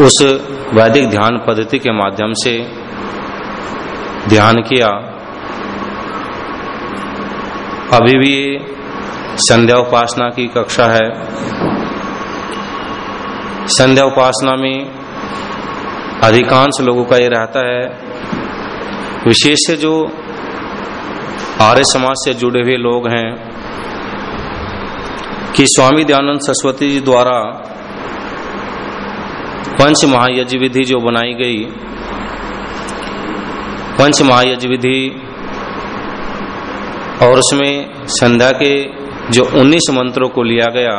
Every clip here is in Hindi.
उस वैदिक ध्यान पद्धति के माध्यम से ध्यान किया। अभी भी संध्या उपासना की कक्षा है। संध्या उपासना में अधिकांश लोगों का ये रहता है, विशेष से जो आर्य समाज से जुड़े हुए लोग हैं कि स्वामी दयानंद सरस्वती जी द्वारा पंच महायज्ञ विधि जो बनाई गई पंच महायज्ञ विधि और उसमें संध्या के जो 19 मंत्रों को लिया गया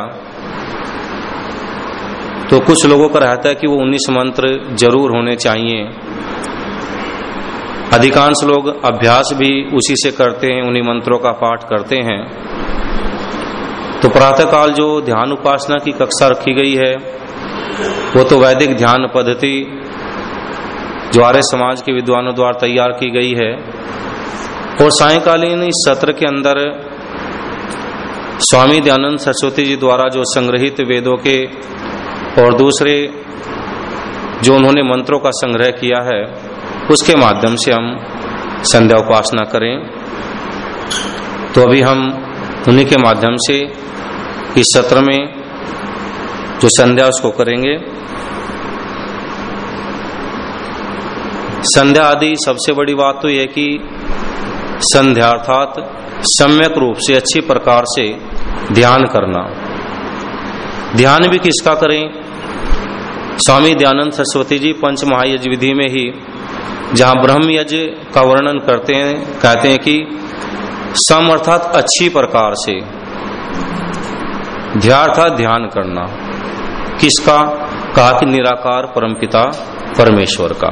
तो कुछ लोगों का रहता है कि वो 19 मंत्र ज़रूर होने चाहिए। अधिकांश लोग अभ्यास भी उसी से करते हैं, उन्हीं मंत्रों का पाठ करते हैं। तो प्रातःकाल जो ध्यान उपासना की कक्षा रखी गई है वो तो वैदिक ध्यान पद्धति जो आर्य समाज के विद्वानों द्वारा तैयार की गई है। और सायकालीन इस सत्र के अंदर स्वामी दयानंद सरस्वती जी द्वारा जो संग्रहित वेदों के और दूसरे जो उन्होंने मंत्रों का संग्रह किया है, उसके माध्यम से हम संध्या उपासना करें। तो अभी हम उन्हीं के माध्यम से इस सत्र में जो संध्या उसको करेंगे। संध्या आदि सबसे बड़ी बात तो यह कि संध्या अर्थात सम्यक रूप से अच्छी प्रकार से ध्यान करना। ध्यान भी किसका करें? स्वामी दयानंद सरस्वती जी पंच महायज विधि में ही जहाँ ब्रह्म यज्ञ का वर्णन करते हैं, कहते हैं कि सम अर्थात अच्छी प्रकार से ध्यार्थात ध्यान करना। किसका? कहा कि निराकार परमपिता परमेश्वर का।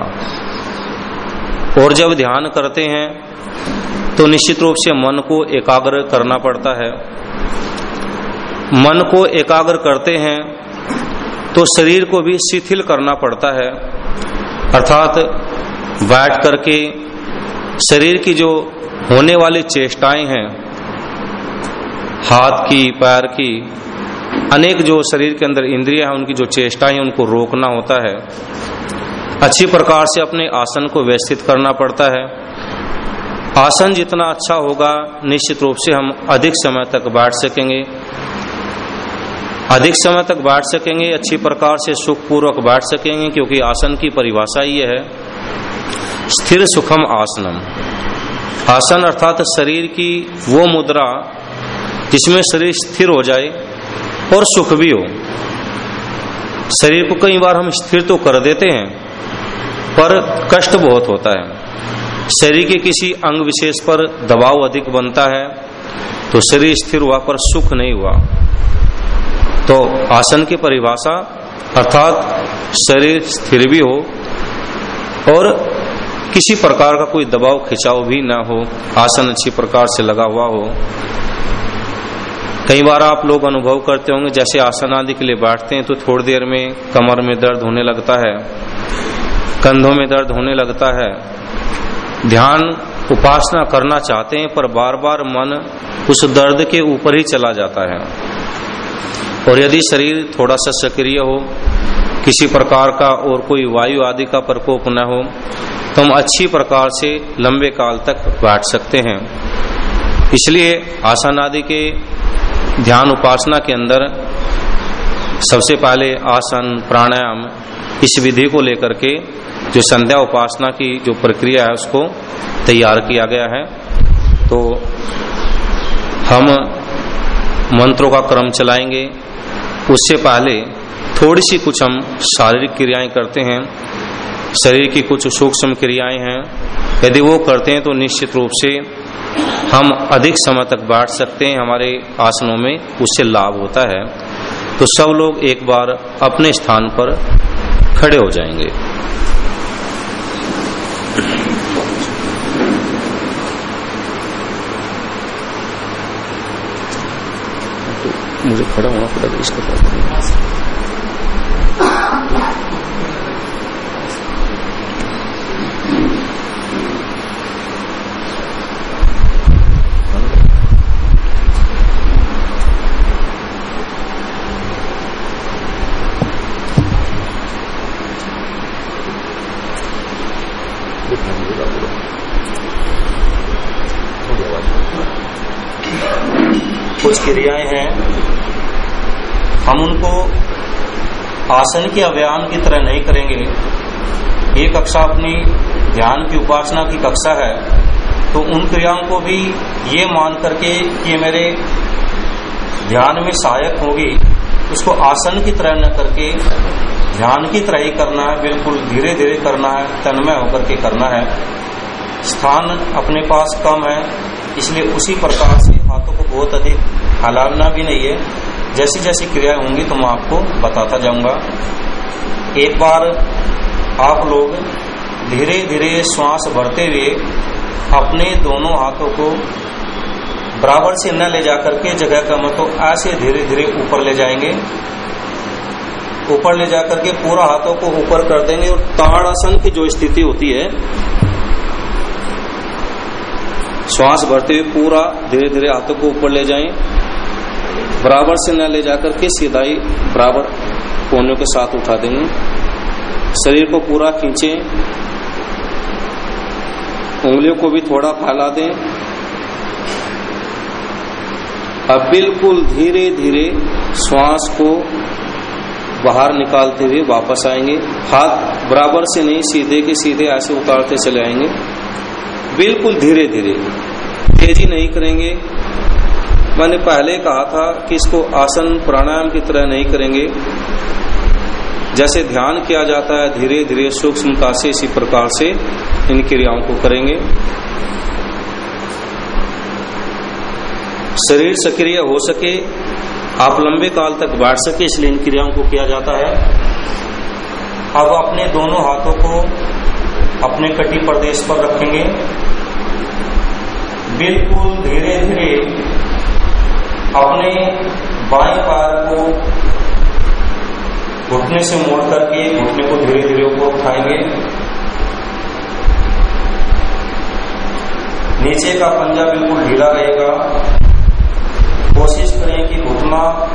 और जब ध्यान करते हैं तो निश्चित रूप से मन को एकाग्र करना पड़ता है। मन को एकाग्र करते हैं तो शरीर को भी शिथिल करना पड़ता है। अर्थात बैठ करके शरीर की जो होने वाली चेष्टाएँ हैं, हाथ की, पैर की अनेक जो शरीर के अंदर इंद्रिया है, उनकी जो चेष्टाएँ, उनको रोकना होता है। अच्छी प्रकार से अपने आसन को व्यवस्थित करना पड़ता है। आसन जितना अच्छा होगा, निश्चित रूप से हम अधिक समय तक बैठ सकेंगे। अधिक समय तक बैठ सकेंगे, अच्छी प्रकार से सुखपूर्वक बैठ सकेंगे, क्योंकि आसन की परिभाषा ये है। स्थिर सुखम आसनम। आसन अर्थात शरीर की वो मुद्रा जिसमें शरीर स्थिर हो जाए और सुख भी हो। शरीर को कई बार हम स्थिर तो कर देते हैं, पर कष्ट बहुत होता है। शरीर के किसी अंग विशेष पर दबाव अधिक बनता है तो शरीर स्थिर हुआ पर सुख नहीं हुआ। तो आसन की परिभाषा अर्थात शरीर स्थिर भी हो और किसी प्रकार का कोई दबाव खिंचाव भी ना हो, आसन अच्छी प्रकार से लगा हुआ हो कई बार आप लोग अनुभव करते होंगे, जैसे आसन आदि के लिए बैठते हैं तो थोड़ी देर में कमर में दर्द होने लगता है, कंधों में दर्द होने लगता है। ध्यान उपासना करना चाहते हैं, पर बार बार मन उस दर्द के ऊपर ही चला जाता है। और यदि शरीर थोड़ा सा सक्रिय हो, किसी प्रकार का और कोई वायु आदि का प्रकोप न हो तो हम अच्छी प्रकार से लंबे काल तक बैठ सकते हैं। इसलिए आसन आदि के ध्यान उपासना के अंदर सबसे पहले आसन, प्राणायाम, इस विधि को लेकर के जो संध्या उपासना की जो प्रक्रिया है, उसको तैयार किया गया है। तो हम मंत्रों का क्रम चलाएँगे। उससे पहले थोड़ी सी कुछ हम शारीरिक क्रियाएँ करते हैं। शरीर की कुछ सूक्ष्म क्रियाएँ हैं। यदि वो करते हैं तो निश्चित रूप से हम अधिक समय तक बैठ सकते हैं हमारे आसनों में, उससे लाभ होता है। तो सब लोग एक बार अपने स्थान पर खड़े हो जाएँगे। तो मुझे खड़ा होना पड़ेगा, इसका क्रियाएँ हैं, हम उनको आसन के अव्यायाम की तरह नहीं करेंगे। ये कक्षा अपनी ध्यान की उपासना की कक्षा है तो उन क्रियाओं को भी ये मान करके कि मेरे ध्यान में सहायक होगी उसको आसन की तरह न करके, ध्यान की तरह ही करना है, बिल्कुल धीरे धीरे करना है, तन्मय होकर के करना है। स्थान अपने पास कम है, इसलिए उसी प्रकार से हाथों को बहुत अधिक हलाना भी नहीं है। जैसी जैसी क्रिया होंगी तो मैं आपको बताता जाऊँगा। एक बार आप लोग धीरे धीरे श्वास भरते हुए अपने दोनों हाथों को बराबर से न ले जाकर के जगह का मतलब तो ऐसे धीरे धीरे ऊपर ले जाएँगे। ऊपर ले जाकर के पूरा हाथों को ऊपर कर देंगे और ताड़ासन की जो स्थिति होती है, श्वास भरते हुए पूरा धीरे धीरे हाथों को ऊपर ले जाएँ। बराबर से न ले जाकर के सीधा ही बराबर कोनों के साथ उठा देंगे। शरीर को पूरा खींचे। उंगलियों को भी थोड़ा फैला दें। अब बिल्कुल धीरे धीरे श्वास को बाहर निकालते हुए वापस आएँगे। हाथ बराबर से नहीं, सीधे के सीधे ऐसे उतारते चले आएँगे। बिल्कुल धीरे धीरे तेज़ी नहीं करेंगे। मैंने पहले कहा था कि इसको आसन प्राणायाम की तरह नहीं करेंगे। जैसे ध्यान किया जाता है धीरे धीरे सूक्ष्मता से इसी प्रकार से इन क्रियाओं को करेंगे। शरीर सक्रिय हो सके, आप लंबे काल तक बैठ सके, इसलिए इन क्रियाओं को किया जाता है। अब अपने दोनों हाथों को अपने कटी प्रदेश पर रखेंगे। बिल्कुल धीरे धीरे अपने बाएँ पैर को घुटने से मोड़ करके घुटने को धीरे धीरे ऊपर उठाएँगे। नीचे का पंजा बिल्कुल ढीला रहेगा। कोशिश करें कि घुटना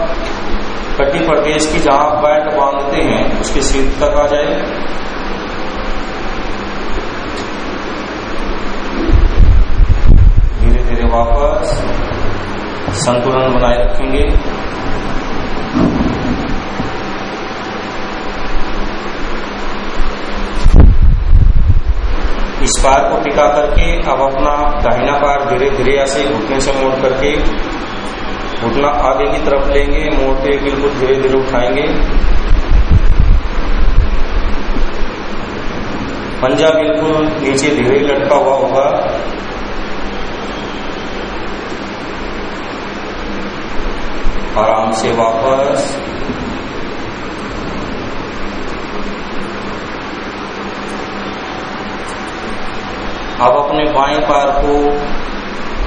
कटी प्रदेश की जहाँ बैट बांधते हैं, उसके सीध तक आ जाए। धीरे धीरे वापस। संतुलन बनाए रखेंगे। इस पैर को टिका करके अब अपना दाहिना पार धीरे धीरे ऐसे घुटने से मोड़ करके घुटना आगे की तरफ़ लेंगे, मोड़ते बिल्कुल धीरे धीरे उठाएँगे। पंजा बिल्कुल नीचे धीरे लटका हुआ होगा। आराम से वापस। अब अपने बाएँ पैर को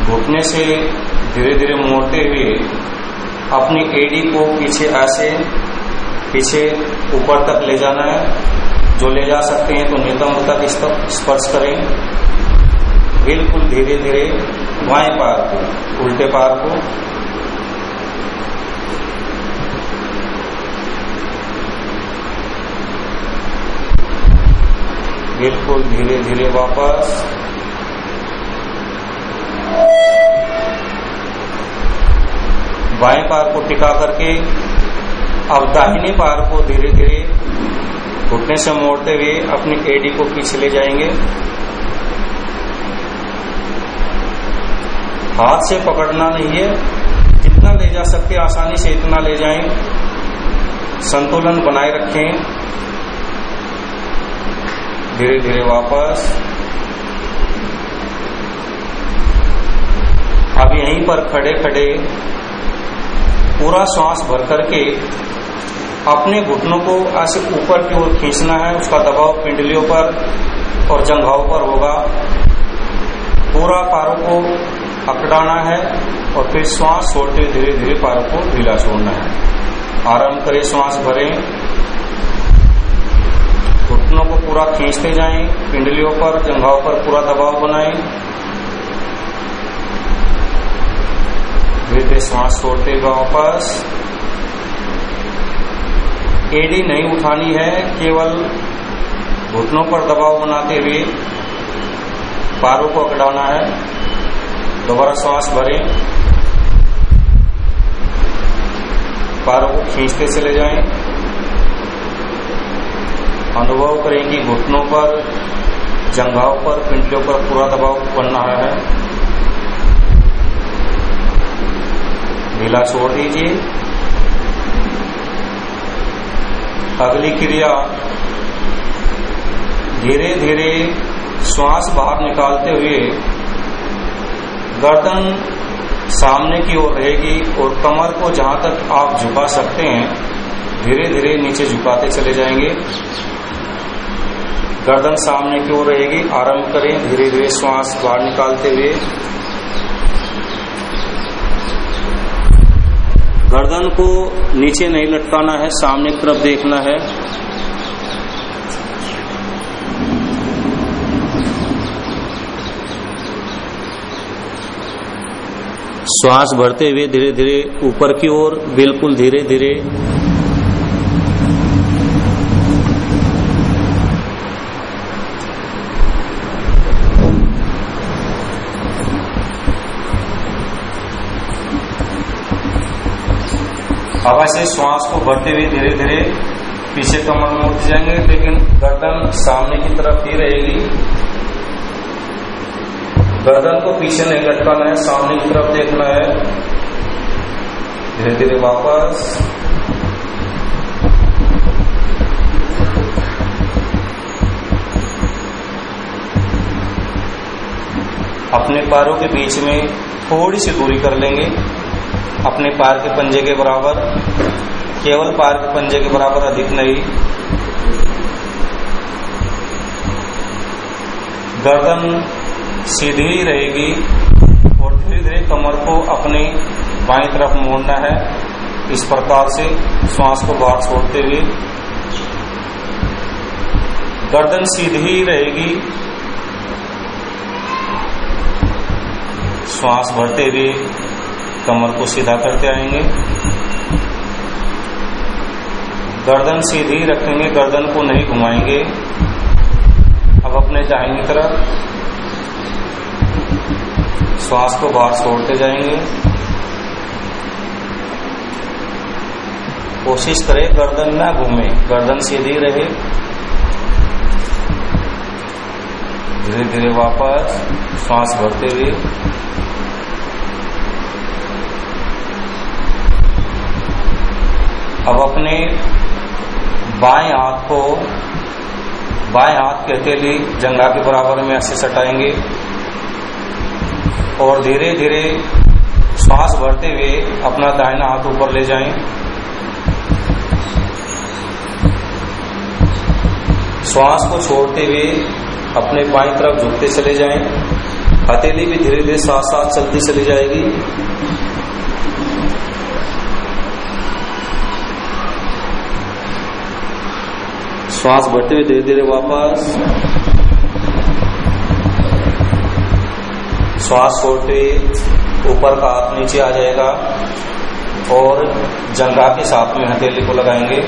घुटने से धीरे धीरे मोड़ते हुए अपनी एडी को पीछे ऐसे, पीछे ऊपर तक ले जाना है। जो ले जा सकते हैं तो नितंब तक स्पर्श करें। बिल्कुल धीरे धीरे बाएँ पैर को, उल्टे पैर को। बिल्कुल धीरे धीरे वापस। बाएँ पैर को टिका करके, अब दाहिने पैर को धीरे धीरे घुटने से मोड़ते हुए अपनी एडी को पीछे ले जाएँगे। हाथ से पकड़ना नहीं है। जितना ले जा सकते, आसानी से इतना ले जाएँ। संतुलन बनाए रखें। धीरे धीरे वापस। अब यहीं पर खड़े खड़े पूरा श्वास भर करके अपने घुटनों को ऐसे ऊपर की ओर खींचना है। उसका दबाव पिंडलियों पर और जंघाओं पर होगा। पूरा पैरों को अकड़ाना है और फिर श्वास छोड़ते धीरे धीरे पैरों को ढीला छोड़ना है। आराम करें, श्वास भरें। घुटनों को पूरा खींचते जाएँ, पिंडलियों पर, जंघाओं पर पूरा दबाव बनाएँ। धीरे धीरे श्वास छोड़ते हुए वापस एडी नहीं उठानी है, केवल घुटनों पर दबाव बनाते हुए पैरों को अकड़ाना है। दोबारा श्वास भरें। पैरों को खींचते चले जाएँ। अनुभव करें कि घुटनों पर, जंघाओं पर, पिंडलियों पर पूरा दबाव बन रहा है। ढीला छोड़ दीजिए। अगली क्रिया धीरे धीरे श्वास बाहर निकालते हुए गर्दन सामने की ओर रहेगी और कमर को जहाँ तक आप झुका सकते हैं धीरे धीरे नीचे झुकाते चले जाएँगे। गर्दन सामने की ओर रहेगी। आरंभ करें। धीरे धीरे श्वास बाहर निकालते हुए। गर्दन को नीचे नहीं लटकाना है, सामने की तरफ़ देखना है। श्वास भरते हुए धीरे धीरे ऊपर की ओर, बिल्कुल धीरे धीरे हवा से श्वास को भरते हुए धीरे धीरे पीछे कमर में उठ जाएँगे, लेकिन गर्दन सामने की तरफ़ ही रहेगी। गर्दन को पीछे नहीं लटकाना है, सामने की तरफ़ देखना है। धीरे धीरे वापस। अपने पैरों के बीच में थोड़ी सी दूरी कर लेंगे। अपने पार के पंजे के बराबर, केवल पार के पंजे के बराबर अधिक नहीं। गर्दन सीधी ही रहेगी और धीरे धीरे कमर को अपनी बाई तरफ़ मोड़ना है, इस प्रकार से श्वास को बाहर छोड़ते हुए। गर्दन सीधी ही रहेगी, श्वास भरते हुए। कमर को सीधा करते आएँगे। गर्दन सीधी रखेंगे गर्दन को नहीं घुमाएँगे। अब अपने दाहिनी तरफ़ श्वास को बाहर छोड़ते जाएँगे। कोशिश करें गर्दन ना घूमे, गर्दन सीधी रहे। धीरे धीरे वापस श्वास भरते हुए। अब अपने बाएँ हाथ को, बाएँ हाथ के हथेली जंगा के बराबर में ऐसे सटाएँगे और धीरे धीरे श्वास भरते हुए अपना दाहिना हाथ ऊपर ले जाएँ। श्वास को छोड़ते हुए अपने बाई तरफ़ झुकते चले जाएँ। हथेली भी धीरे धीरे साथ साथ चलती चली जाएगी। श्वास बढ़ते हुए धीरे धीरे वापस। श्वास छोड़ते ऊपर का हाथ नीचे आ जाएगा और जंगा के साथ में हथेली को लगाएँगे।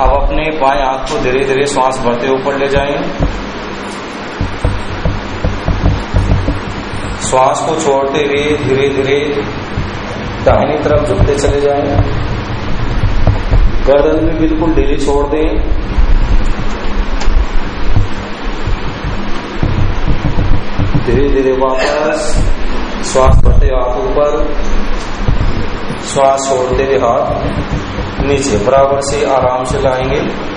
अब अपने बाएँ हाथ को धीरे धीरे श्वास भरते ऊपर ले जाएँ। श्वास को छोड़ते हुए धीरे धीरे दाहिनी तरफ़ झुकते चले जाएँ। गर्दन में बिल्कुल ढीली छोड़ दें। धीरे धीरे वापस श्वास भरते हाथ ऊपर, श्वास छोड़ते हुए हाथ नीचे, बराबर से आराम से लाएँगे।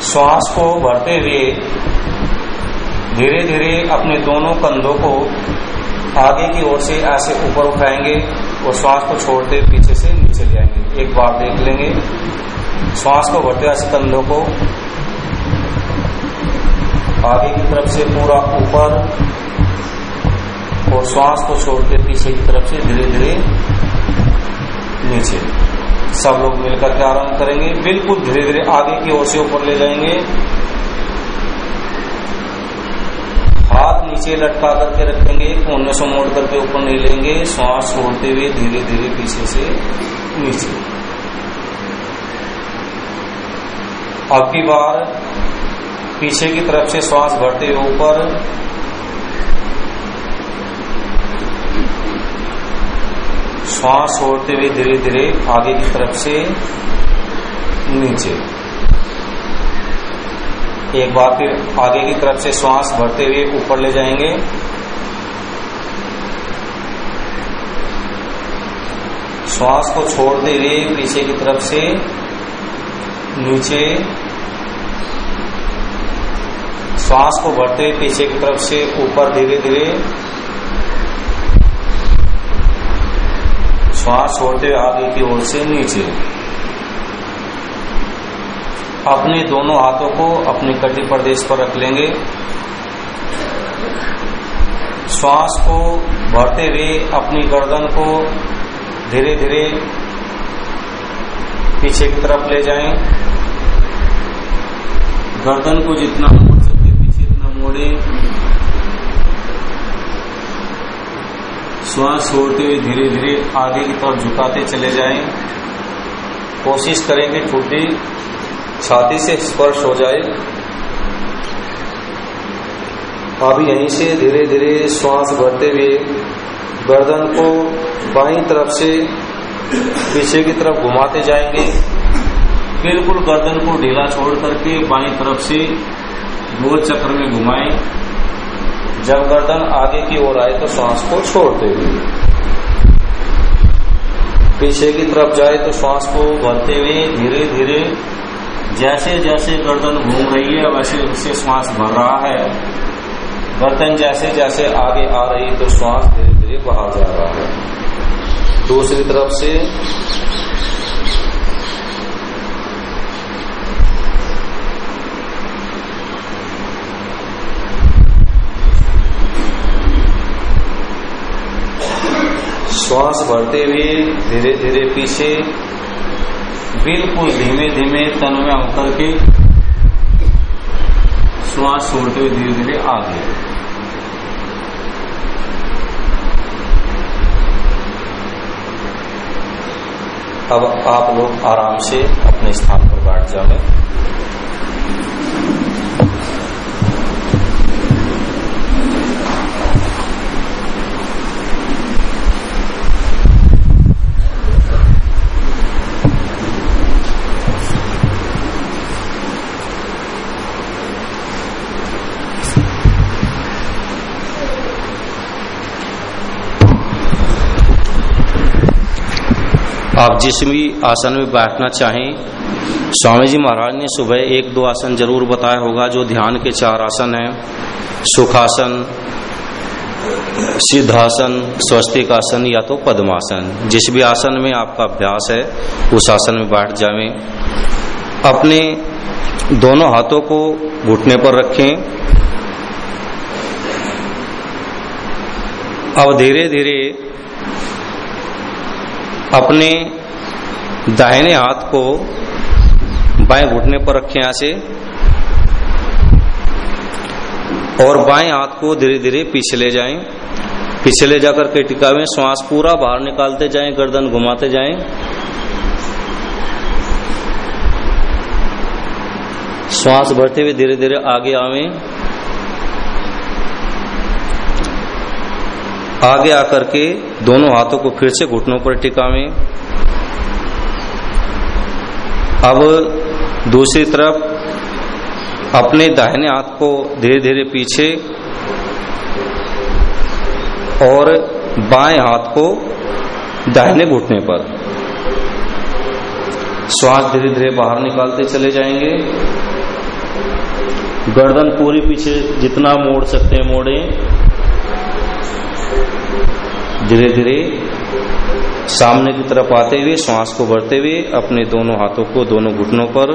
श्वास को भरते हुए धीरे धीरे अपने दोनों कंधों को आगे की ओर से ऐसे ऊपर उठाएँगे और श्वास को छोड़ते पीछे से नीचे ले आएँगे एक बार देख लेंगे। श्वास को भरते ऐसे कंधों को आगे की तरफ़ से पूरा ऊपर और श्वास को छोड़ते पीछे की तरफ़ से धीरे धीरे नीचे। सब लोग मिलकर के आरंभ करेंगे। बिल्कुल धीरे धीरे आगे की ओर से ऊपर ले जाएँगे हाथ नीचे लटका करके रखेंगे, कोने से मोड़ करके ऊपर नहीं लेंगे, श्वास छोड़ते हुए धीरे धीरे पीछे से नीचे। अब की बार पीछे की तरफ़ से श्वास भरते हुए ऊपर। श्वास छोड़ते हुए धीरे धीरे आगे की तरफ़ से नीचे। एक बार फिर आगे की तरफ़ से श्वास भरते हुए ऊपर ले जाएँगे। श्वास को छोड़ते हुए पीछे की तरफ़ से नीचे श्वास को भरते हुए पीछे की तरफ़ से ऊपर धीरे धीरे श्वास छोड़ते हुए आगे की ओर से नीचे। अपने दोनों हाथों को अपने कटी प्रदेश पर रख लेंगे। श्वास को भरते हुए अपनी गर्दन को धीरे धीरे पीछे की तरफ़ ले जाएँ। गर्दन को जितना मोड़ सकते पीछे इतना मोड़े। श्वास छोड़ते हुए धीरे धीरे आगे की तरफ़ झुकाते चले जाएँ। कोशिश करें कि ठुड्डी छाती से स्पर्श हो जाए अब यहीं से धीरे धीरे श्वास भरते हुए गर्दन को बाई तरफ़ से पीछे की तरफ़ घुमाते जाएँगे। बिल्कुल गर्दन को ढीला छोड़ करके बाई तरफ़ से गोल चक्र में घुमाएँ। जब गर्दन आगे की ओर आए तो श्वास को छोड़ते हुए। पीछे की तरफ़ जाए तो श्वास को भरते हुए धीरे धीरे जैसे जैसे गर्दन घूम रही है, वैसे वैसे श्वास भर रहा है। गर्दन जैसे जैसे आगे आ रही है तो श्वास धीरे धीरे बाहर जा रहा है। दूसरी तरफ़ से श्वास भरते हुए धीरे धीरे पीछे बिल्कुल धीमे धीमे तन में होकर के श्वास छोड़ते हुए धीरे धीरे आ गए अब आप लोग आराम से अपने स्थान पर बैठ जाए आप जिस भी आसन में बैठना चाहें स्वामी जी महाराज ने सुबह एक दो आसन ज़रूर बताया होगा, जो ध्यान के चार आसन हैं। सुखासन, सिद्धासन स्वस्तिक आसन या तो पद्मासन। जिस भी आसन में आपका अभ्यास है, उस आसन में बैठ जावें अपने दोनों हाथों को घुटने पर रखें। अब धीरे धीरे अपने दाहिने हाथ को बाएँ घुटने पर रखें यहाँ से और बाएँ हाथ को धीरे धीरे पीछे ले जाएँ। पीछे ले जाकर के टिकावे श्वास पूरा बाहर निकालते जाएँ, गर्दन घुमाते जाएँ। श्वास भरते हुए धीरे धीरे आगे आवे। आगे आकर के दोनों हाथों को फिर से घुटनों पर टिकावें। अब दूसरी तरफ़ अपने दाहिने हाथ को धीरे धीरे पीछे और बाएँ हाथ को दाहिने घुटने पर। श्वास धीरे धीरे बाहर निकालते चले जाएँगे। गर्दन पूरी पीछे जितना मोड़ सकते हैं मोड़े। धीरे धीरे सामने की तरफ़ आते हुए श्वास को भरते हुए अपने दोनों हाथों को दोनों घुटनों पर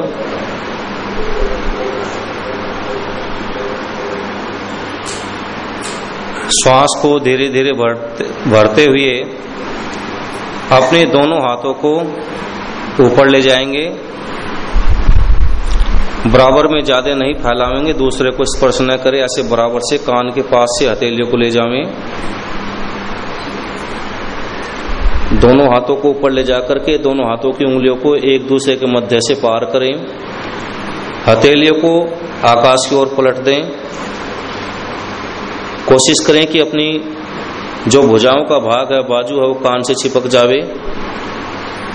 श्वास को धीरे धीरे भरते, हुए अपने दोनों हाथों को ऊपर ले जाएँगे। बराबर में ज़्यादा नहीं फैलावेंगे दूसरे को स्पर्श न करे ऐसे बराबर से कान के पास से हथेलियों को ले जावें। दोनों हाथों को ऊपर ले जाकर के, दोनों हाथों की उंगलियों को एक दूसरे के मध्य से पार करें। हथेलियों को आकाश की ओर पलट दें। कोशिश करें कि अपनी जो भुजाओं का भाग है, बाजू है, वो कान से चिपक जावे।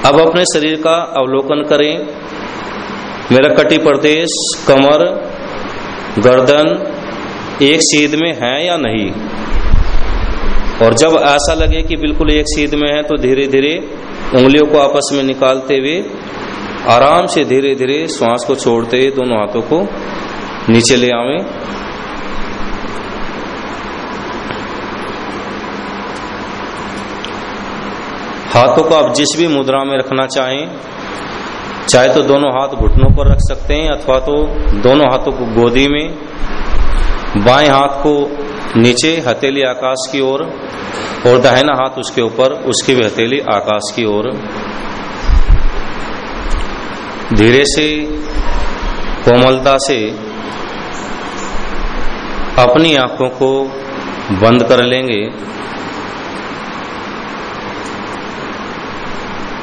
अब अपने शरीर का अवलोकन करें। मेरा कटी प्रदेश, कमर, गर्दन एक सीध में है या नहीं? और जब ऐसा लगे कि बिल्कुल एक सीध में है तो धीरे धीरे उंगलियों को आपस में निकालते हुए आराम से धीरे धीरे श्वास को छोड़ते हुए दोनों हाथों को नीचे ले आवे। हाथों को आप जिस भी मुद्रा में रखना चाहें, चाहे तो दोनों हाथ घुटनों पर रख सकते हैं, अथवा तो दोनों हाथों को गोदी में बाएँ हाथ को नीचे हथेली आकाश की ओर और, और दाहिना हाथ उसके ऊपर उसकी भी हथेली आकाश की ओर। धीरे से कोमलता से अपनी आँखों को बंद कर लेंगे।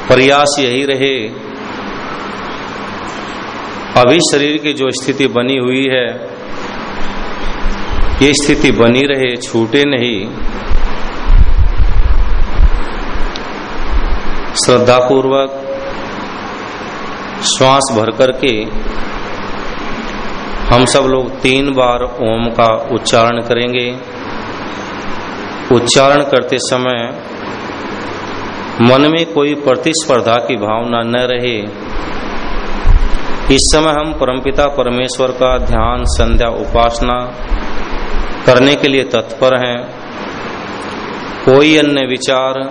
प्रयास यही रहे अभी शरीर की जो स्थिति बनी हुई है ये स्थिति बनी रहे, छूटे नहीं। श्रद्धापूर्वक श्वास भर करके हम सब लोग तीन बार ओम का उच्चारण करेंगे। उच्चारण करते समय मन में कोई प्रतिस्पर्धा की भावना न रहे। इस समय हम परमपिता परमेश्वर का ध्यान, संध्या, उपासना करने के लिए तत्पर हैं। कोई अन्य विचार,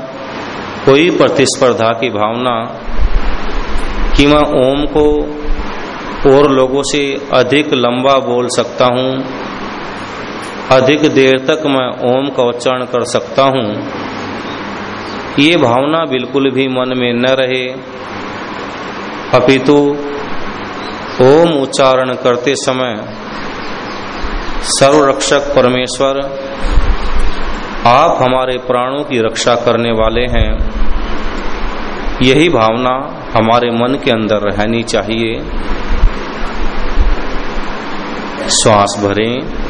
कोई प्रतिस्पर्धा की भावना कि मैं ओम को और लोगों से अधिक लंबा बोल सकता हूँ, अधिक देर तक मैं ओम का उच्चारण कर सकता हूँ, ये भावना बिल्कुल भी मन में न रहे। अपितु ओम उच्चारण करते समय सर्वरक्षक परमेश्वर, आप हमारे प्राणों की रक्षा करने वाले हैं। यही भावना हमारे मन के अंदर रहनी चाहिए। श्वास भरें।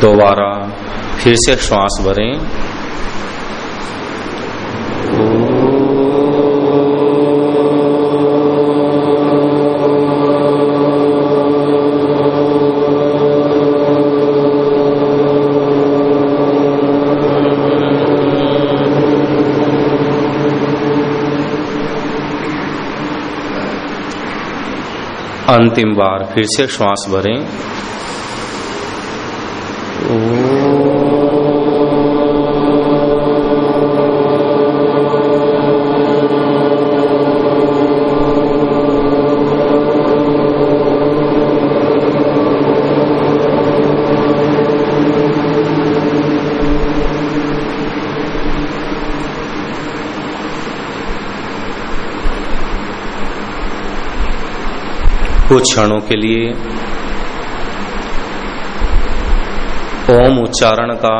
दोबारा फिर से श्वास भरें। अंतिम बार फिर से श्वास भरें। कुछ क्षणों के लिए ओम उच्चारण का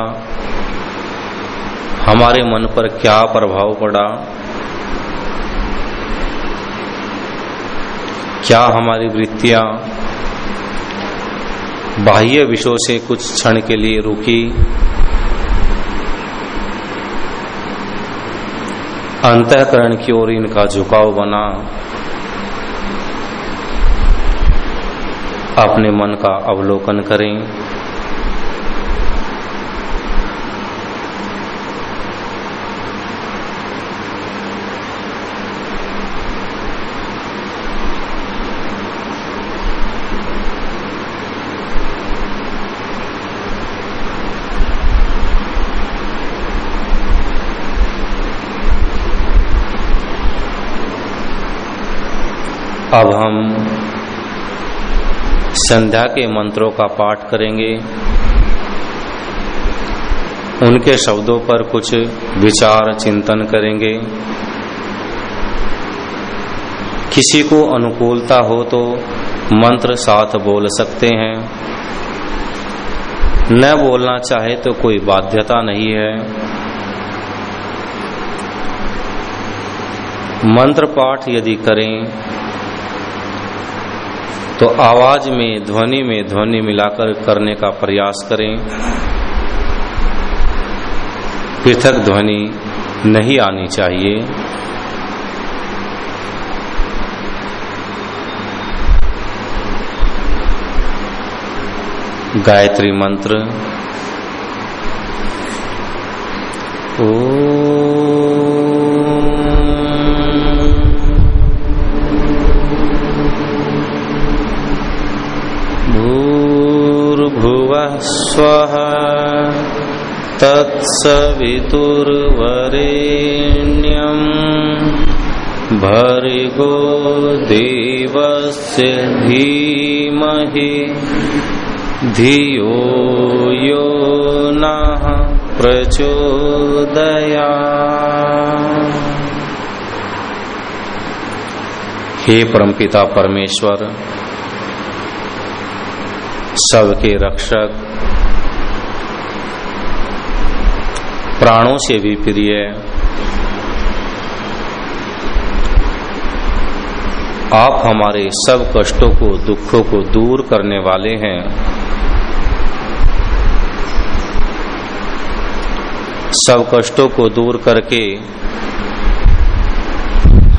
हमारे मन पर क्या प्रभाव पड़ा? क्या हमारी वृत्तियाँ बाह्य विषयों से कुछ क्षण के लिए रुकी? अंतकरण की ओर इनका झुकाव बना। अपने मन का अवलोकन करें। अब हम संध्या के मंत्रों का पाठ करेंगे। उनके शब्दों पर कुछ विचार चिंतन करेंगे। किसी को अनुकूलता हो तो मंत्र साथ बोल सकते हैं। न बोलना चाहे तो कोई बाध्यता नहीं है। मंत्र पाठ यदि करें तो आवाज़ में, ध्वनि में, ध्वनि मिलाकर करने का प्रयास करें। पृथक ध्वनि नहीं आनी चाहिए। गायत्री मंत्र। ओ तत्सवितुर्वरेण्यम् भर्गो देवस्य धीमहि धियो यो नः प्रचोदया हे परमपिता परमेश्वर सबके रक्षक प्राणों से भी प्रिय आप हमारे सब कष्टों को, दुखों को दूर करने वाले हैं। सब कष्टों को दूर करके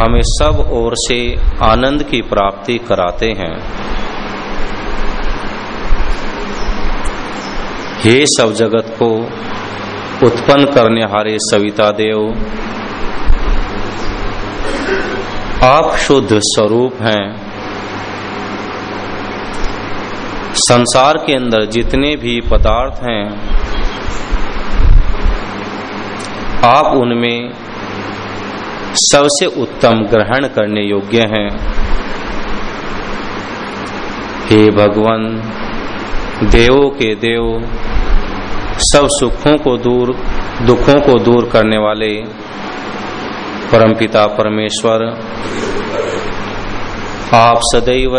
हमें सब ओर से आनंद की प्राप्ति कराते हैं। हे सब जगत को उत्पन्न करने हारे सविता देव। आप शुद्ध स्वरूप हैं। संसार के अंदर जितने भी पदार्थ हैं, आप उनमें सबसे उत्तम ग्रहण करने योग्य हैं। हे भगवान, देवों के देव सब सुखों को दूर, दुखों को दूर करने वाले परमपिता परमेश्वर, आप सदैव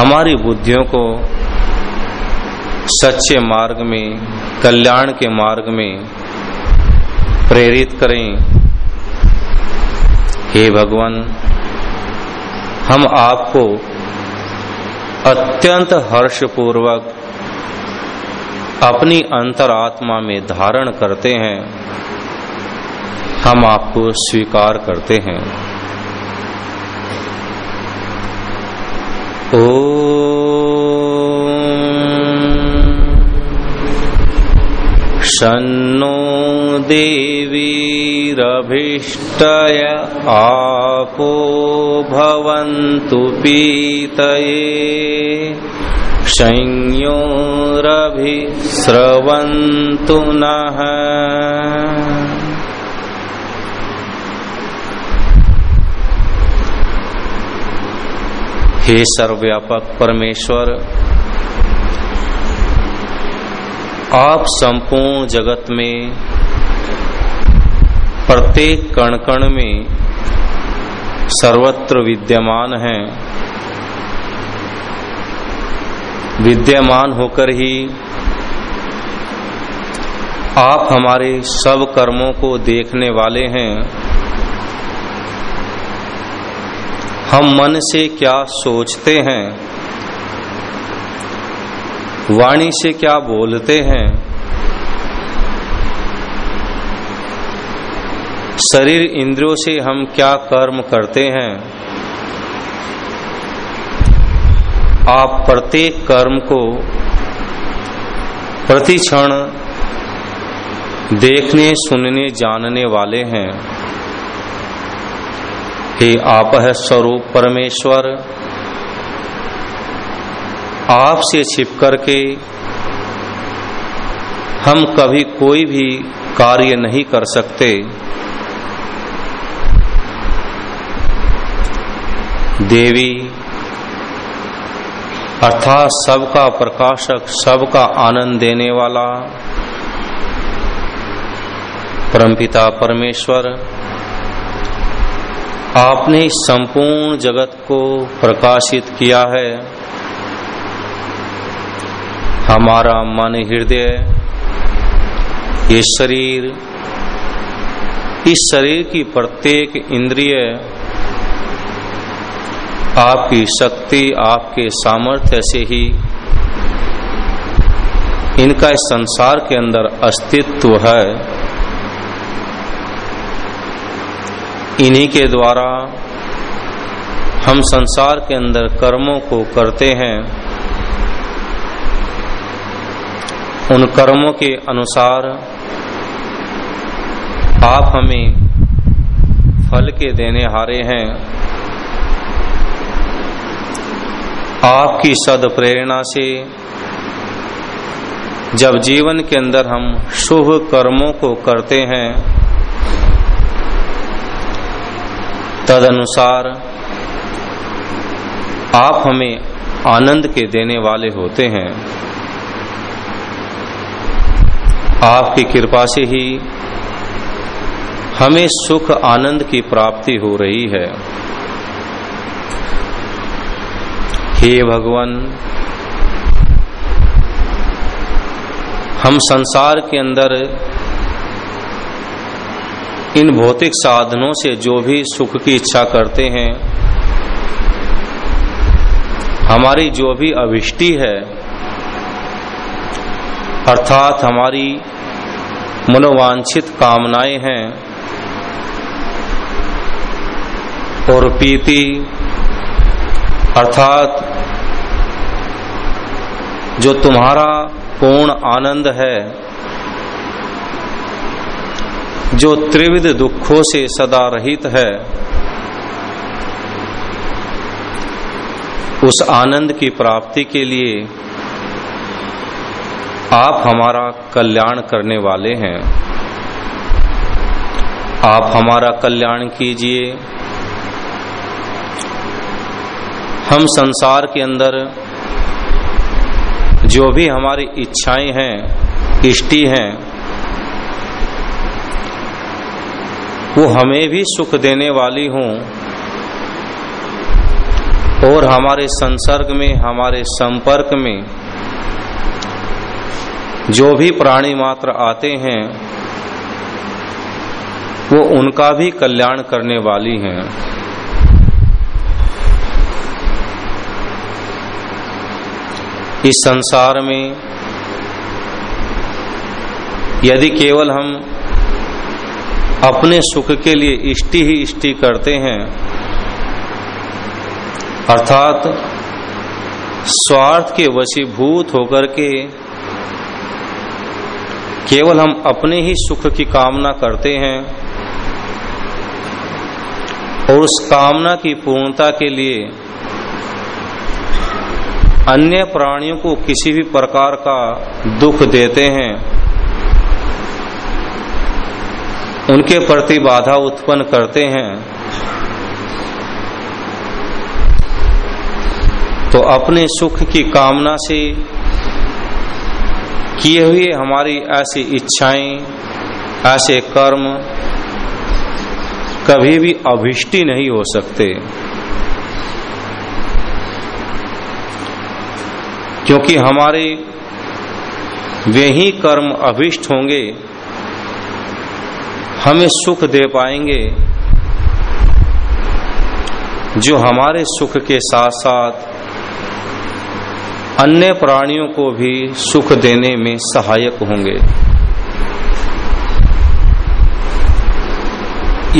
हमारी बुद्धियों को सच्चे मार्ग में, कल्याण के मार्ग में प्रेरित करें। हे भगवान, हम आपको अत्यंत हर्षपूर्वक अपनी अंतरात्मा में धारण करते हैं। हम आपको स्वीकार करते हैं। ओ शन्नो देवीरभीष्टय आपो भवन्तु पीतये। नः। हे सर्वव्यापक परमेश्वर, आप संपूर्ण जगत में, प्रत्येक कण कण में सर्वत्र विद्यमान हैं। विद्यमान होकर ही आप हमारे सब कर्मों को देखने वाले हैं। हम मन से क्या सोचते हैं? वाणी से क्या बोलते हैं? शरीर इंद्रियों से हम क्या कर्म करते हैं? आप प्रत्येक कर्म को प्रतिक्षण देखने, सुनने, जानने वाले हैं। हे आप है स्वरूप परमेश्वर, आपसे छिप करके हम कभी कोई भी कार्य नहीं कर सकते। देवी अर्थात सबका प्रकाशक, सबका आनंद देने वाला। परमपिता परमेश्वर, आपने संपूर्ण जगत को प्रकाशित किया है। हमारा मन हृदय, ये शरीर, इस शरीर की प्रत्येक इंद्रिय आपकी शक्ति, आपके सामर्थ्य से ही इनका इस संसार के अंदर अस्तित्व है। इन्हीं के द्वारा हम संसार के अंदर कर्मों को करते हैं। उन कर्मों के अनुसार आप हमें फल के देने हारे हैं। आपकी सद प्रेरणा से जब जीवन के अंदर हम शुभ कर्मों को करते हैं, तदनुसार आप हमें आनंद के देने वाले होते हैं। आपकी कृपा से ही हमें सुख आनंद की प्राप्ति हो रही है। हे भगवान, हम संसार के अंदर इन भौतिक साधनों से जो भी सुख की इच्छा करते हैं, हमारी जो भी अभिष्टि है, अर्थात हमारी मनोवांछित कामनाएँ हैं, और पीति अर्थात जो तुम्हारा पूर्ण आनंद है, जो त्रिविध दुखों से सदा रहित है, उस आनंद की प्राप्ति के लिए आप हमारा कल्याण करने वाले हैं। आप हमारा कल्याण कीजिए। हम संसार के अंदर जो भी हमारी इच्छाएँ हैं, इष्टि हैं, वो हमें भी सुख देने वाली हों। और हमारे संसर्ग में, हमारे संपर्क में जो भी प्राणी मात्र आते हैं, वो उनका भी कल्याण करने वाली हैं। इस संसार में यदि केवल हम अपने सुख के लिए इष्टि ही इष्टि करते हैं, अर्थात स्वार्थ के वशीभूत होकर के केवल हम अपने ही सुख की कामना करते हैं और उस कामना की पूर्णता के लिए अन्य प्राणियों को किसी भी प्रकार का दुख देते हैं, उनके प्रति बाधा उत्पन्न करते हैं तो अपने सुख की कामना से किए हुए हमारी ऐसी इच्छाएँ, ऐसे कर्म कभी भी अभिष्टि नहीं हो सकते। क्योंकि हमारे वे ही कर्म अभिष्ट होंगे, हमें सुख दे पाएँगे, जो हमारे सुख के साथ साथ अन्य प्राणियों को भी सुख देने में सहायक होंगे।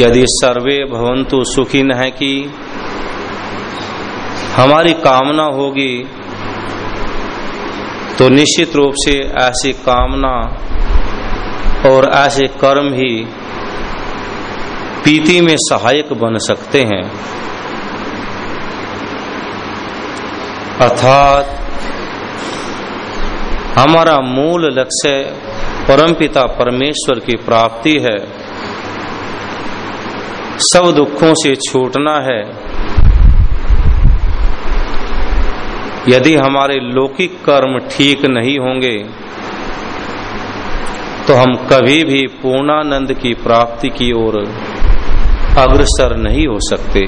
यदि सर्वे भवंतु सुखी न है कि हमारी कामना होगी तो निश्चित रूप से ऐसी कामना और ऐसे कर्म ही पीति में सहायक बन सकते हैं। अर्थात हमारा मूल लक्ष्य परमपिता परमेश्वर की प्राप्ति है। सब दुखों से छूटना है। यदि हमारे लौकिक कर्म ठीक नहीं होंगे तो हम कभी भी पूर्णानंद की प्राप्ति की ओर अग्रसर नहीं हो सकते।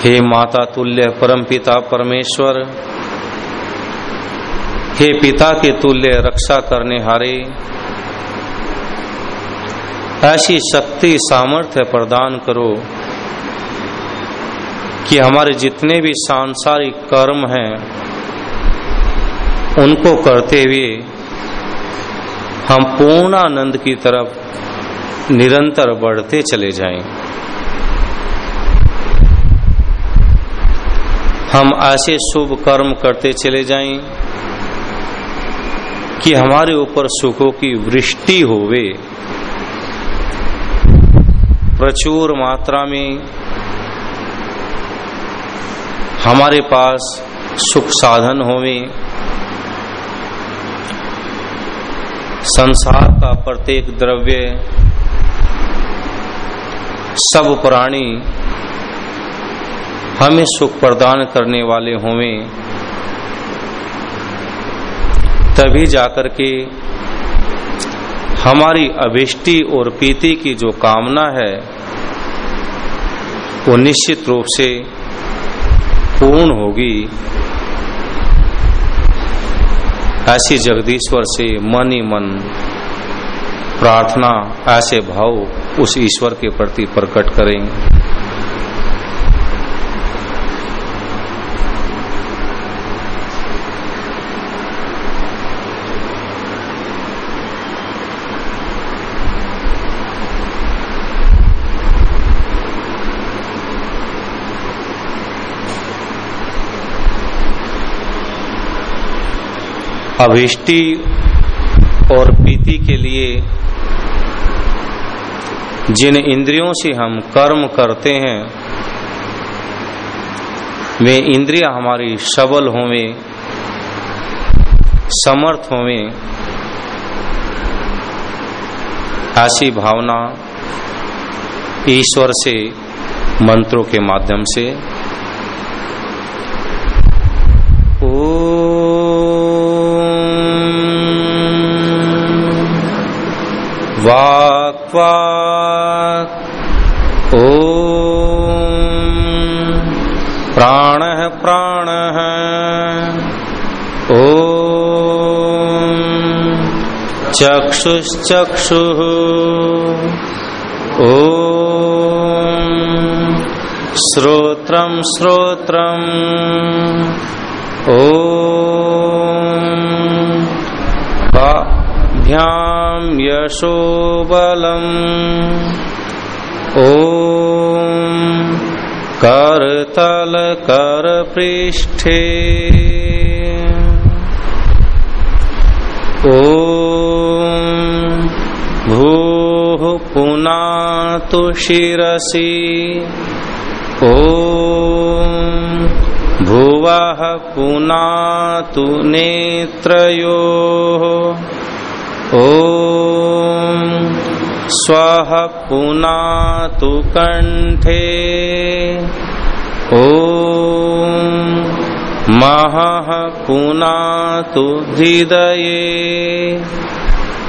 हे माता तुल्य परम पिता परमेश्वर, हे पिता के तुल्य रक्षा करने हारे, ऐसी शक्ति सामर्थ्य प्रदान करो कि हमारे जितने भी सांसारिक कर्म हैं, उनको करते हुए हम पूर्णानंद की तरफ़ निरंतर बढ़ते चले जाएँ। हम ऐसे शुभ कर्म करते चले जाएँ कि हमारे ऊपर सुखों की वृष्टि होवे प्रचुर मात्रा में हमारे पास सुख साधन होवे। संसार का प्रत्येक द्रव्य, सब प्राणी हमें सुख प्रदान करने वाले होवे। तभी जाकर के हमारी अभिष्टि और पीति की जो कामना है, वो निश्चित रूप से पूर्ण होगी। ऐसी जगदीश्वर से मन ही मन, प्रार्थना, ऐसे भाव उस ईश्वर के प्रति प्रकट करें। अभिष्टि और प्रीति के लिए जिन इंद्रियों से हम कर्म करते हैं, वे इंद्रिया हमारी सबल होवे, समर्थ होवे। ऐसी भावना ईश्वर से, मंत्रों के माध्यम से वाक्वाक् ॐ प्राणः प्राणः। ॐ चक्षुश्चक्षुः। ॐ श्रोत्रं श्रोत्रम्। ॐ ध्याम यशो बलम। ओम करतल कर पृष्ठे। ओम भू पुनातु शिरसि। ओम भुवः पुनातु नेत्रयो। ॐ स्वः पुनातु कण्ठे। ॐ महः पुनातु हृदये।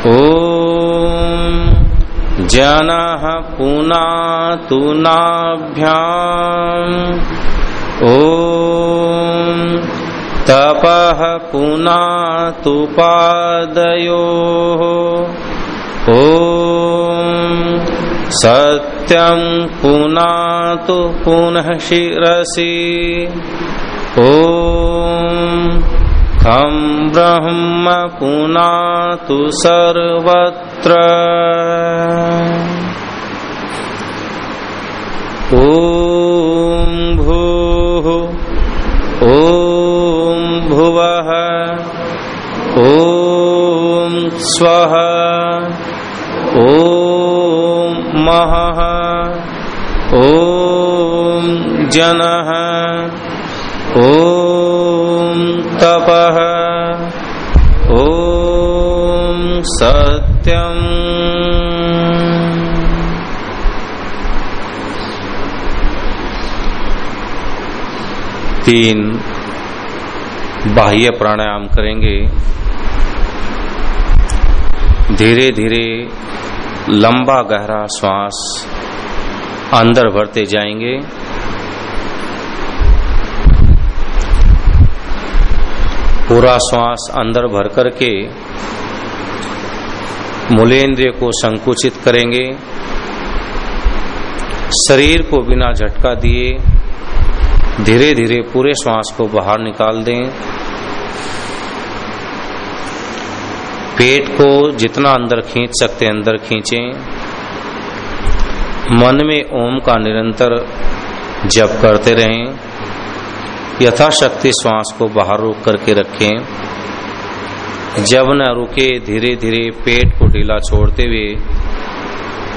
ॐ जनः पुनातु नाभ्याम्। ॐ तपः पादयोः। ॐ सत्यं पुनातु पुनः शिरसि। ॐ खं ब्रह्म पुनातु सर्वत्र। ॐ स्वः ॐ महः। ॐ जनः। ॐ तपः। ॐ सत्यम्। तीन बाह्य प्राणायाम करेंगे। धीरे धीरे लंबा गहरा श्वास अंदर भरते जाएँगे। पूरा श्वास अंदर भर करके मूलेन्द्रिय को संकुचित करेंगे। शरीर को बिना झटका दिए धीरे धीरे पूरे श्वास को बाहर निकाल दें। पेट को जितना अंदर खींच सकते अंदर खींचें। मन में ओम का निरंतर जप करते रहें। यथाशक्ति श्वास को बाहर रोक करके रखें। जब न रुके धीरे धीरे पेट को ढीला छोड़ते हुए,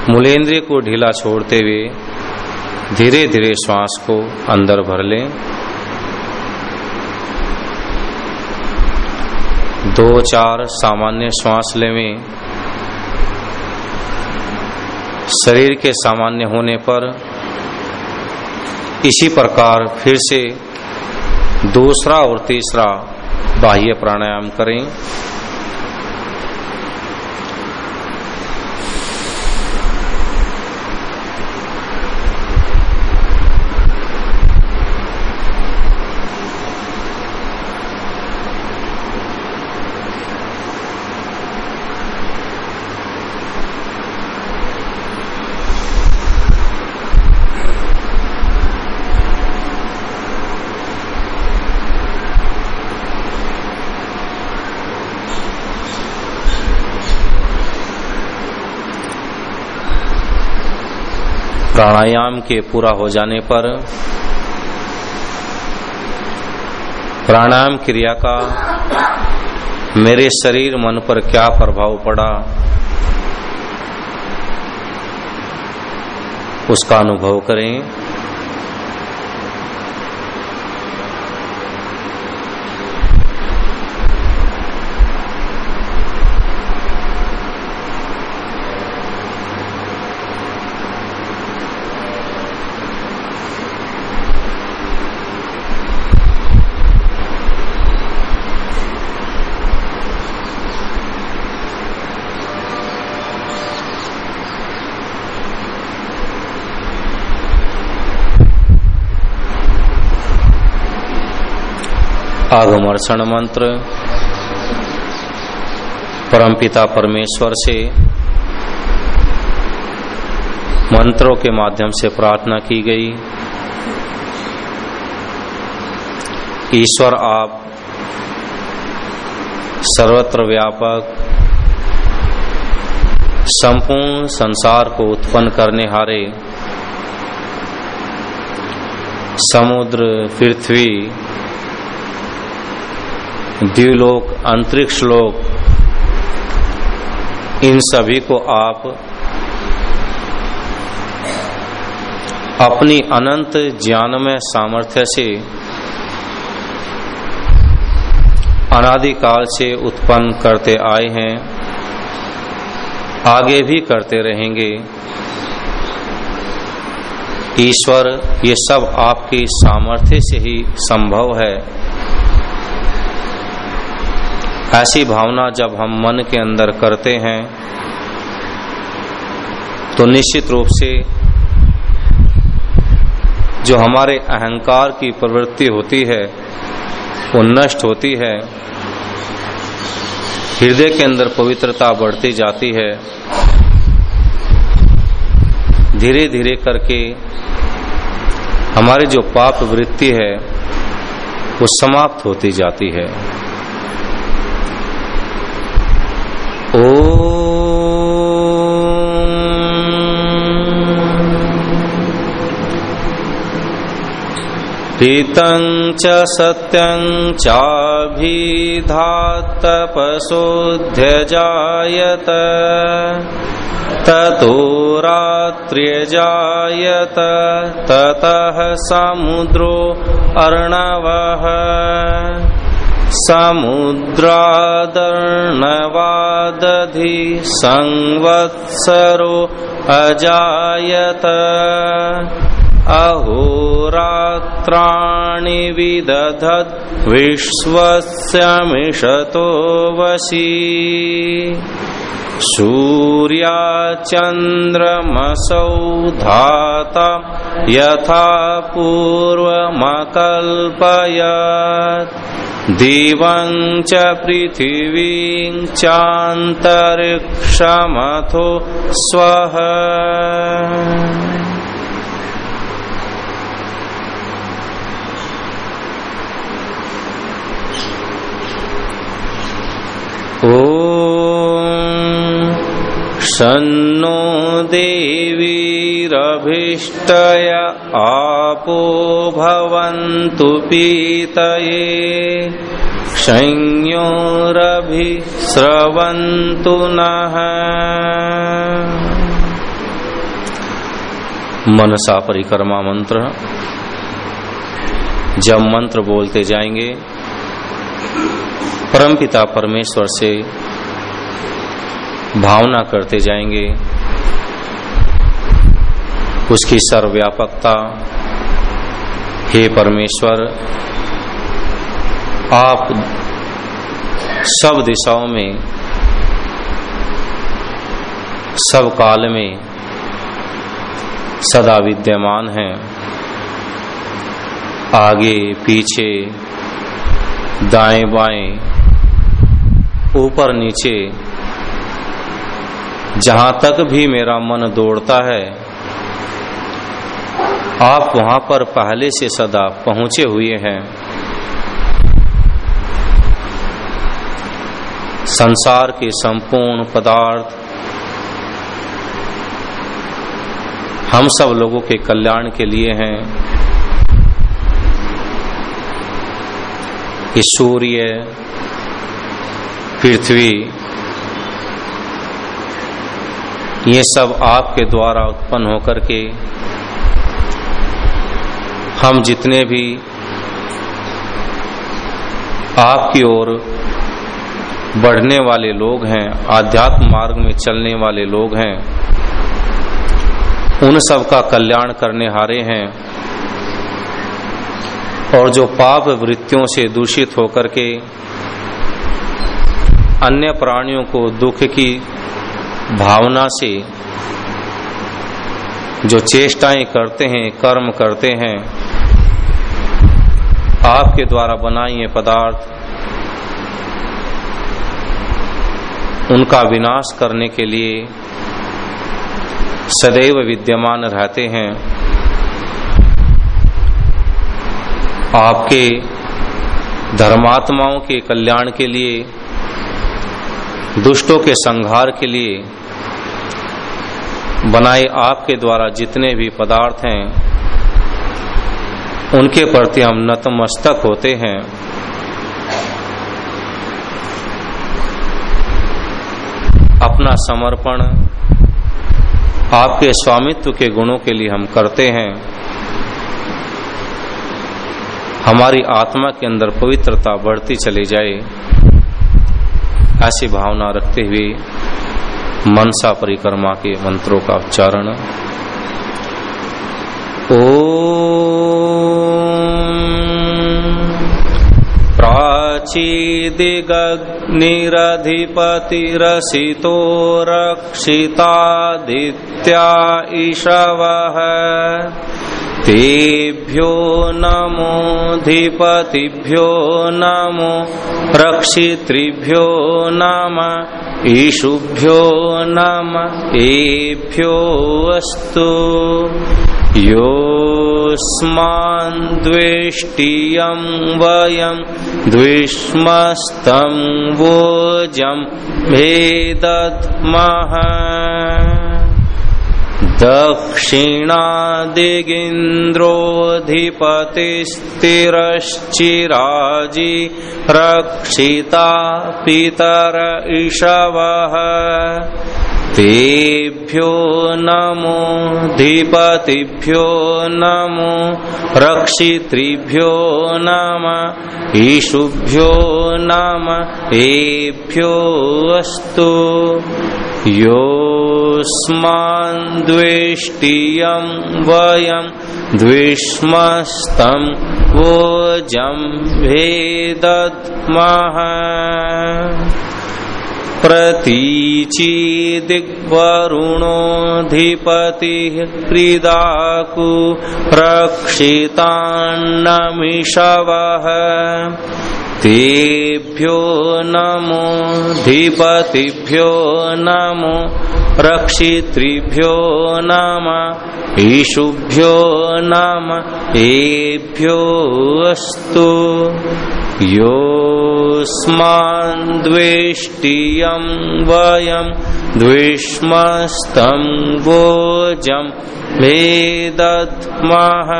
मूलेंद्रिय को ढीला छोड़ते हुए धीरे धीरे श्वास को अंदर भर लें। दो चार सामान्य श्वास लेवें। शरीर के सामान्य होने पर इसी प्रकार फिर से दूसरा और तीसरा बाह्य प्राणायाम करें। प्राणायाम के पूरा हो जाने पर प्राणायाम क्रिया का मेरे शरीर मन पर क्या प्रभाव पड़ा, उसका अनुभव करें। आगमर्षण मंत्र। परमपिता परमेश्वर से मंत्रों के माध्यम से प्रार्थना की गई। ईश्वर, आप सर्वत्र व्यापक, संपूर्ण संसार को उत्पन्न करने हारे, समुद्र, पृथ्वी द्व्यूलोक अंतरिक्ष लोक, इन सभी को आप अपनी अनंत ज्ञानमय सामर्थ्य से अनादिकाल से उत्पन्न करते आए हैं, आगे भी करते रहेंगे। ईश्वर, ये सब आपकी सामर्थ्य से ही संभव है। ऐसी भावना जब हम मन के अंदर करते हैं तो निश्चित रूप से जो हमारे अहंकार की प्रवृत्ति होती है, वो नष्ट होती है। हृदय के अंदर पवित्रता बढ़ती जाती है। धीरे धीरे करके हमारी जो पाप वृत्ति है, वो समाप्त होती जाती है। पीतं च सत्यं चाभिधात्तपशोऽध्यजायत ततो रात्र्यजायत ततः समुद्रो अर्णवः। समुद्रादर्णवादधि संवत्सरो अजायत। अहो रात्राणि विदधत् विश्वस्य मिषतो वशी। सूर्याचन्द्रमसौ धाता यथा पूर्वमकल्पयत्। दिवं च पृथिवीं चान्तरिक्षमथो स्वः। सन्नो देवीरभीष्टय आपो भवन्तु पीतये संयोरभिस्रवन्तु नः मनसा परिक्रमा मंत्र। जब मंत्र बोलते जाएँगे परमपिता परमेश्वर से भावना करते जाएँगे। उसकी सर्वव्यापकता, हे परमेश्वर, आप सब दिशाओं में, सब काल में सदा विद्यमान हैं। आगे, पीछे, दाएँ बाएँ ऊपर नीचे। जहाँ तक भी मेरा मन दौड़ता है, आप वहाँ पर पहले से सदा पहुँचे हुए हैं। संसार के संपूर्ण पदार्थ, हम सब लोगों के कल्याण के लिए हैं। कि सूर्य पृथ्वी, ये सब आपके द्वारा उत्पन्न होकर के हम जितने भी आपकी ओर बढ़ने वाले लोग हैं, आध्यात्म मार्ग में चलने वाले लोग हैं, उन सब का कल्याण करने हारे हैं और जो पाप वृत्तियों से दूषित होकर के अन्य प्राणियों को दुख की भावना से जो चेष्टाएँ करते हैं, कर्म करते हैं, आपके द्वारा बनाए पदार्थ, उनका विनाश करने के लिए सदैव विद्यमान रहते हैं। आपके धर्मात्माओं के कल्याण के लिए दुष्टों के संहार के लिए बनाए आपके द्वारा जितने भी पदार्थ हैं, उनके प्रति हम नतमस्तक होते हैं। अपना समर्पण आपके स्वामित्व के गुणों के लिए हम करते हैं। हमारी आत्मा के अंदर पवित्रता बढ़ती चली जाए। ऐसी भावना रखते हुए मनसा परिक्रमा के मंत्रों का उच्चारण। ओ प्राचीदिगग्निरधिपतिरसितो रक्षितादित्या ईशवः। तेभ्यो नमोऽधिपतिभ्यो नमो रक्षितृभ्यो नम ईशुभ्यो नम एभ्यो अस्तु। योऽस्मान् द्वेष्टियं वयं द्विष्मस्तं दक्षिणादिगिन्द्रोऽधिपतिस्तिरश्चिराजि रक्षिता पितर इषवः तेभ्यो नमोऽधिपतिभ्यो नमो, रक्षितृभ्यो नम, ईशुभ्यो नम, एभ्यो अस्तु। योऽस्मान् द्वेष्टियं वयं द्विष्मस्तं वोजं भेदद्मः प्रतीचिदिग्वरुणोऽधिपतिः क्रीडाकु रक्षितान्नमिषवः। तेभ्यो नमोऽधिपतिभ्यो नमो रक्षितृभ्यो नम ईशुभ्यो नम एभ्यो अस्तु। योऽस्मान् द्वेष्टियं वयं द्विष्मस्तं वोजं भेदद्मः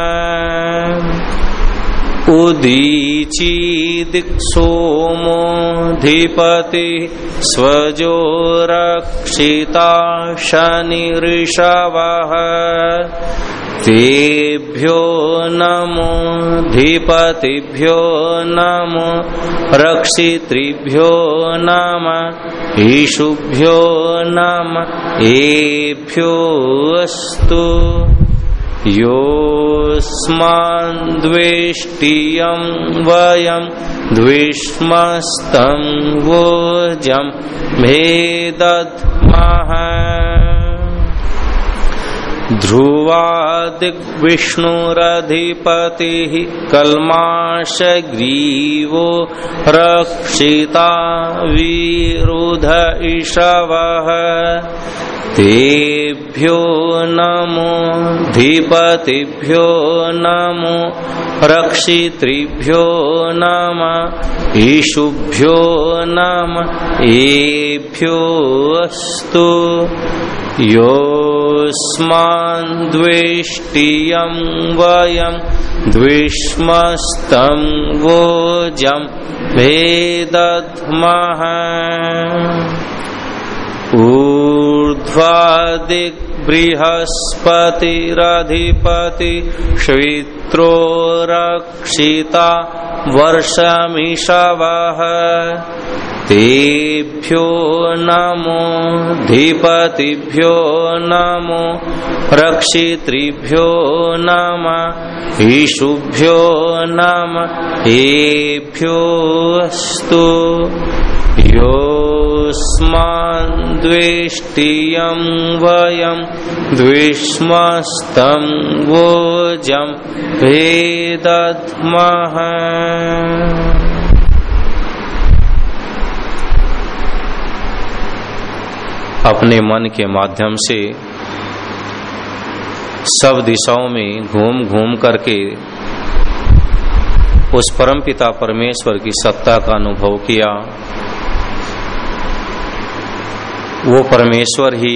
उदीचीदिक्सोमोऽधिपति स्वजो रक्षिता शनिऋषवः तेभ्यो नमोऽधिपतिभ्यो नमो रक्षितृभ्यो नम ईशुभ्यो नम एभ्यो अस्तु योऽस्मान् द्वेष्टियं वयं द्विष्मस्तं वोजं भेदद्मः। ध्रुवादिग्विष्णुरधिपतिः कल्माशग्रीवो रक्षिता विरुध इषवः। तेभ्यो नमोऽधिपतिभ्यो नमो रक्षितृभ्यो नम ईशुभ्यो नम एभ्यो अस्तु। योऽस्मान् द्वेष्टियं वयं द्विष्मस्तं वोजं भेदध्मः ऊर्ध्वादिग्बृहस्पतिरधिपति श्वित्रो रक्षिता वर्षमिषवः तेभ्यो नमोऽधिपतिभ्यो नमो रक्षितृभ्यो नम ईशुभ्यो नम एभ्यो अस्तु योऽस्मान् द्वेष्टियं वयं द्विष्मस्तं वोजं अपने मन के माध्यम से सब दिशाओं में घूम घूम करके उस परमपिता परमेश्वर की सत्ता का अनुभव किया। वो परमेश्वर ही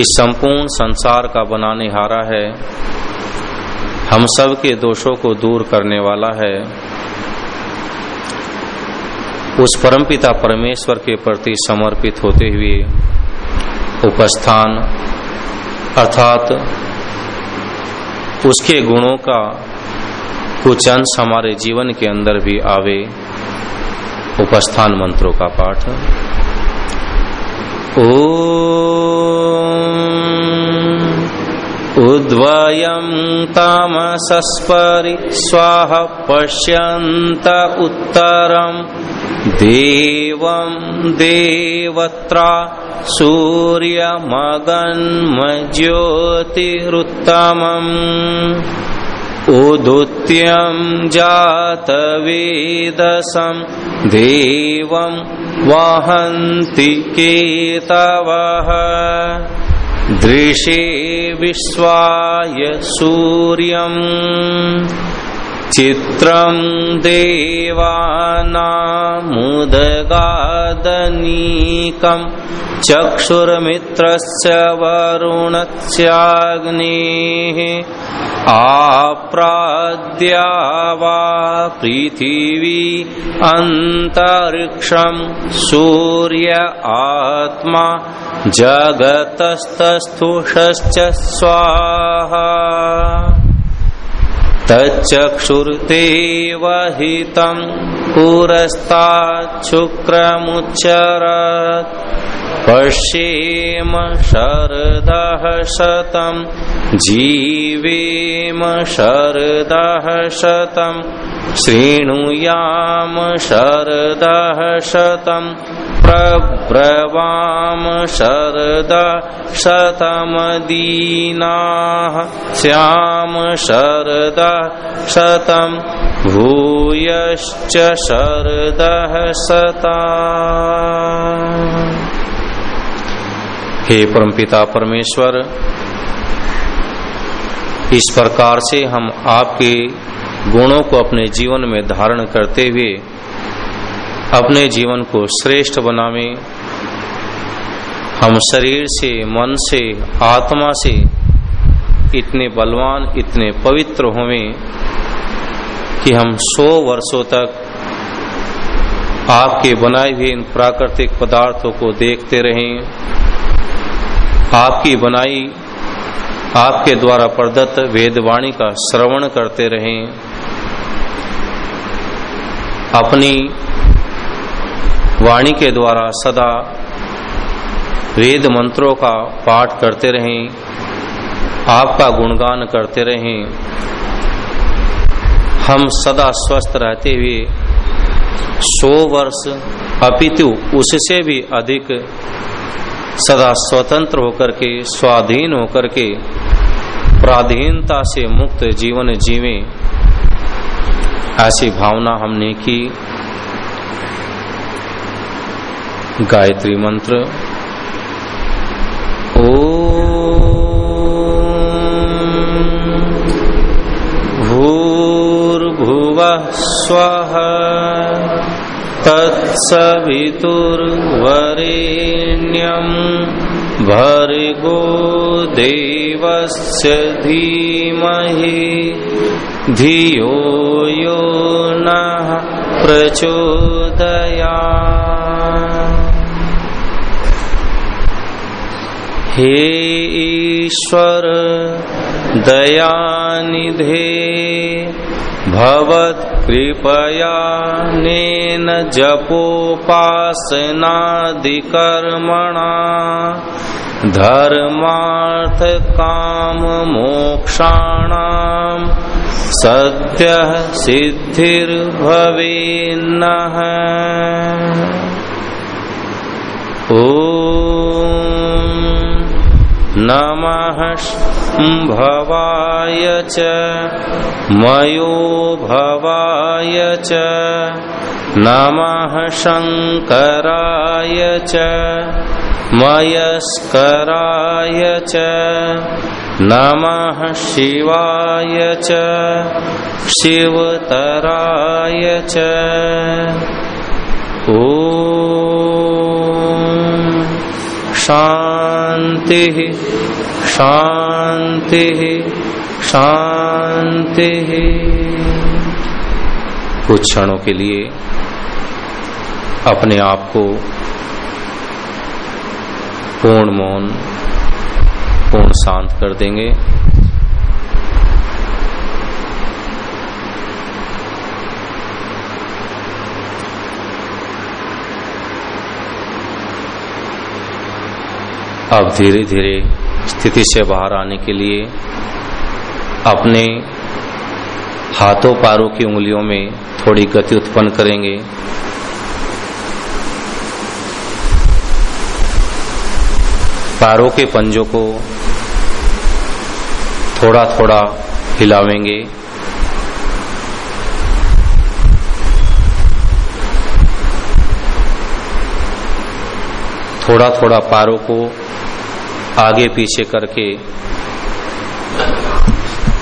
इस संपूर्ण संसार का बनाने हारा है। हम सब के दोषों को दूर करने वाला है। उस परमपिता परमेश्वर के प्रति समर्पित होते हुए उपस्थान अर्थात उसके गुणों का कुछ अंश हमारे जीवन के अंदर भी आवे। उपस्थान मंत्रों का पाठ। ओ उद्वयं तामसस्परि स्वाह पश्यन्त उत्तरम् देवं देवत्रा सूर्यमगन्मज्योतिरुत्तमम्। उदुत्यं जातवेदसं देवं वहन्ति केतवः दृशे विश्वाय सूर्यम्। चित्रं देवानामुदगादनीकं चक्षुर्मित्रस्य वरुणस्याग्नेः आप्राद्या वा पृथिवी अन्तरिक्षं सूर्य आत्मा जगतस्तस्थुषश्च स्वाहा। तच्चक्षुर्देवहितं पुरस्ताच्छुक्रमुच्चरत्। पश्येम शरदः शतं जीवेम शरदः शतं शृणुयाम शरदः शतं प्रब्रवाम शरदा शतमदीनाः श्याम शरदा शतं भूयश्च शरदः शता हे परमपिता परमेश्वर, इस प्रकार से हम आपके गुणों को अपने जीवन में धारण करते हुए अपने जीवन को श्रेष्ठ बनावे। हम शरीर से, मन से, आत्मा से इतने बलवान, इतने पवित्र होवे कि हम सौ वर्षों तक आपके बनाए हुए इन प्राकृतिक पदार्थों को देखते रहें। आपकी बनाई, आपके द्वारा प्रदत्त वेदवाणी का श्रवण करते रहें। अपनी वाणी के द्वारा सदा वेद मंत्रों का पाठ करते रहें, आपका गुणगान करते रहें। हम सदा स्वस्थ रहते हुए सौ वर्ष अपितु उससे भी अधिक सदा स्वतंत्र होकर के, स्वाधीन होकर के, पराधीनता से मुक्त जीवन जीवे, ऐसी भावना हमने की। गायत्री मंत्र ओ भूर्भुव स्व तत्सवितुर्वरेण्यम् भर्गो देवस्य धीमहि धियो यो नः प्रचोदया हे ईश्वर दयानिधे भवत्कृपया नेन जपोपासनादिकर्मणा। धर्मार्थ काम मोक्षाणाम् सद्यः सिद्धिर्भवेन्नः। ॐ नमः भवाय च मयो भवाय च नमः शङ्कराय च, मयस्कराय च नमः शिवाय च, शिवतराय च। ॐ शांति शांति शांति कुछ क्षणों के लिए अपने आप को पूर्ण मौन, पूर्ण शांत कर देंगे। अब धीरे धीरे स्थिति से बाहर आने के लिए अपने हाथों पारों की उंगलियों में थोड़ी गति उत्पन्न करेंगे। पारों के पंजों को थोड़ा थोड़ा हिलावेंगे। थोड़ा थोड़ा पारों को आगे पीछे करके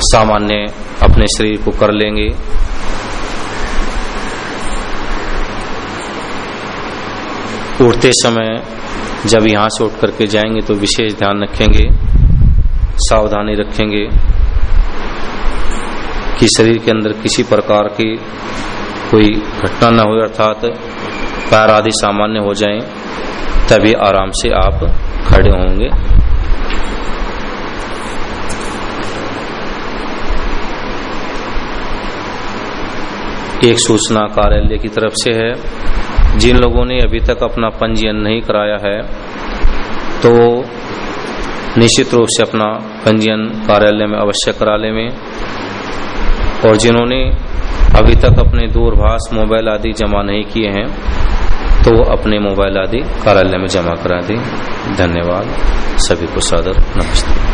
सामान्य अपने शरीर को कर लेंगे। उठते समय जब यहाँ से उठ करके जाएँगे तो विशेष ध्यान रखेंगे, सावधानी रखेंगे कि शरीर के अंदर किसी प्रकार की कोई घटना न हो, अर्थात पैर आदि सामान्य हो जाएँ, तभी आराम से आप खड़े होंगे। एक सूचना कार्यालय की तरफ़ से है। जिन लोगों ने अभी तक अपना पंजीयन नहीं कराया है तो निश्चित रूप से अपना पंजीयन कार्यालय में अवश्य करा ले में और जिन्होंने अभी तक अपने दूरभाष मोबाइल आदि जमा नहीं किए हैं तो अपने मोबाइल आदि कार्यालय में जमा करा दें। धन्यवाद। सभी को सादर नमस्ते।